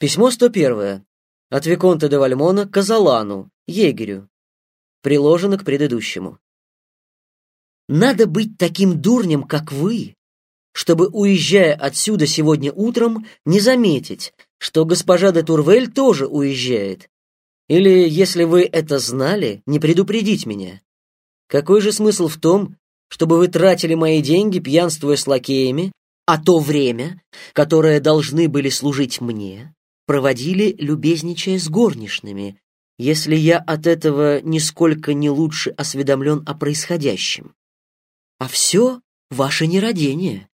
Письмо 101. От Виконта де Вальмона к Казалану, егерю. Приложено к предыдущему. Надо быть таким дурнем, как вы, чтобы, уезжая отсюда сегодня утром, не заметить, что госпожа де Турвель тоже уезжает. Или, если вы это знали, не предупредить меня. Какой же смысл в том, чтобы вы тратили мои деньги, пьянствуя с лакеями, а то время, которое должны были служить мне, проводили, любезничая с горничными, если я от этого нисколько не лучше осведомлен о происходящем. А все ваше нерадение.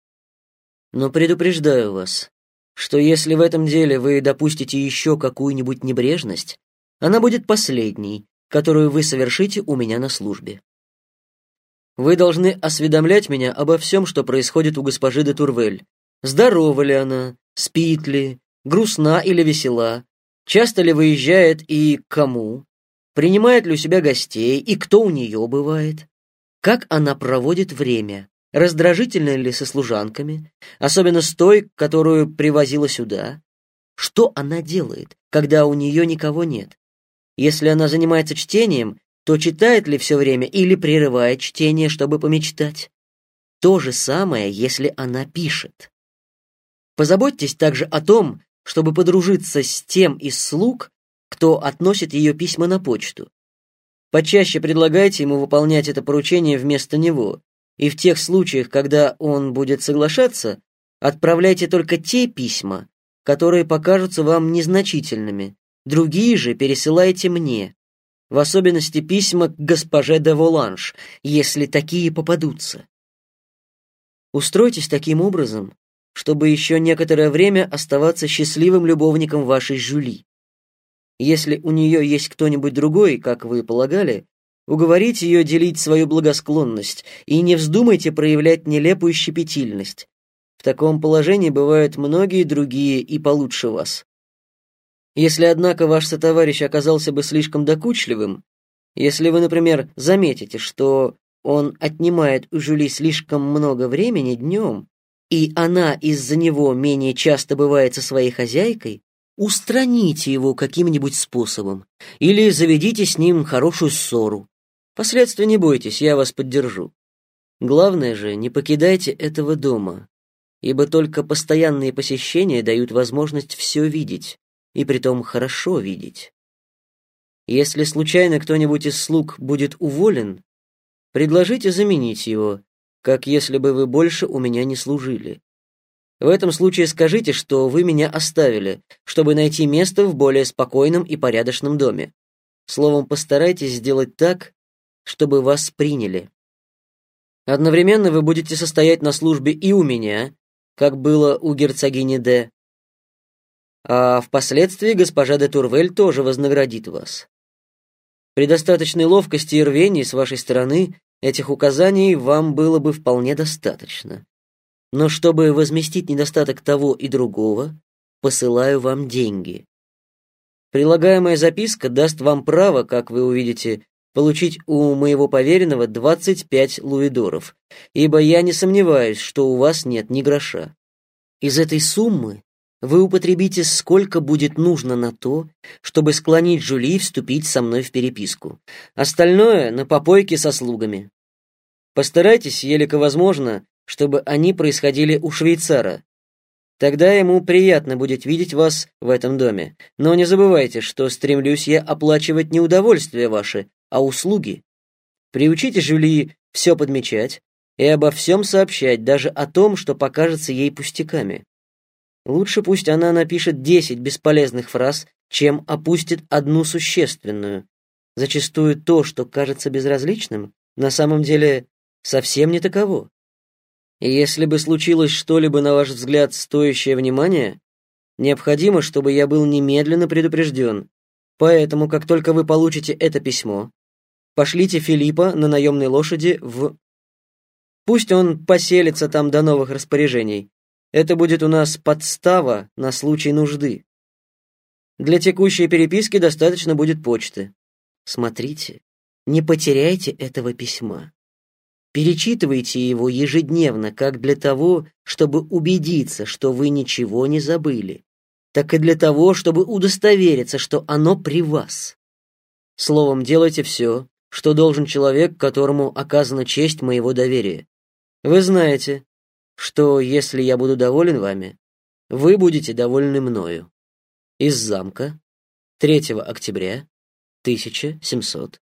Но предупреждаю вас, что если в этом деле вы допустите еще какую-нибудь небрежность, она будет последней, которую вы совершите у меня на службе. Вы должны осведомлять меня обо всем, что происходит у госпожи де Турвель. Здорова ли она, спит ли, грустна или весела, часто ли выезжает и кому, принимает ли у себя гостей? И кто у нее бывает, как она проводит время, раздражительна ли со служанками, особенно с той, которую привозила сюда, что она делает, когда у нее никого нет. Если она занимается чтением, то читает ли все время или прерывает чтение, чтобы помечтать. То же самое, если она пишет. Позаботьтесь также о том, чтобы подружиться с тем из слуг, кто относит ее письма на почту. Почаще предлагайте ему выполнять это поручение вместо него, и в тех случаях, когда он будет соглашаться, отправляйте только те письма, которые покажутся вам незначительными, другие же пересылайте мне в особенности письма к госпоже де Воланж, если такие попадутся. Устройтесь таким образом, чтобы еще некоторое время оставаться счастливым любовником вашей Жюли. Если у нее есть кто-нибудь другой, как вы полагали, уговорите ее делить свою благосклонность и не вздумайте проявлять нелепую щепетильность. В таком положении бывают многие другие и получше вас. Если, однако, ваш сотоварищ оказался бы слишком докучливым, если вы, например, заметите, что он отнимает у Жюли слишком много времени днем, и она из-за него менее часто бывает со своей хозяйкой, устраните его каким-нибудь способом или заведите с ним хорошую ссору. Последствия не бойтесь, я вас поддержу. Главное же, не покидайте этого дома, ибо только постоянные посещения дают возможность все видеть, и притом хорошо видеть. Если случайно кто-нибудь из слуг будет уволен, предложите заменить его, как если бы вы больше у меня не служили. В этом случае скажите, что вы меня оставили, чтобы найти место в более спокойном и порядочном доме. Словом, постарайтесь сделать так, чтобы вас приняли. Одновременно вы будете состоять на службе и у меня, как было у герцогини Д, а впоследствии госпожа де Турвель тоже вознаградит вас. При достаточной ловкости и рвении с вашей стороны этих указаний вам было бы вполне достаточно. Но чтобы возместить недостаток того и другого, посылаю вам деньги. Прилагаемая записка даст вам право, как вы увидите, получить у моего поверенного 25 луидоров, ибо я не сомневаюсь, что у вас нет ни гроша. Из этой суммы вы употребите сколько будет нужно на то, чтобы склонить Жюли вступить со мной в переписку. Остальное — на попойки со слугами. Постарайтесь, елико возможно, чтобы они происходили у швейцара. Тогда ему приятно будет видеть вас в этом доме. Но не забывайте, что стремлюсь я оплачивать не удовольствия ваши, а услуги. Приучите Жюли все подмечать и обо всем сообщать, даже о том, что покажется ей пустяками. Лучше пусть она напишет десять бесполезных фраз, чем опустит одну существенную. Зачастую то, что кажется безразличным, на самом деле совсем не таково. И если бы случилось что-либо, на ваш взгляд, стоящее внимания, необходимо, чтобы я был немедленно предупрежден. Поэтому, как только вы получите это письмо, пошлите Филиппа на наемной лошади в... Пусть он поселится там до новых распоряжений. Это будет у нас подстава на случай нужды. Для текущей переписки достаточно будет почты. Смотрите, не потеряйте этого письма. Перечитывайте его ежедневно, как для того, чтобы убедиться, что вы ничего не забыли. так и для того, чтобы удостовериться, что оно при вас. Словом, делайте все, что должен человек, которому оказана честь моего доверия. Вы знаете, что если я буду доволен вами, вы будете довольны мною. Из замка 3 октября 1700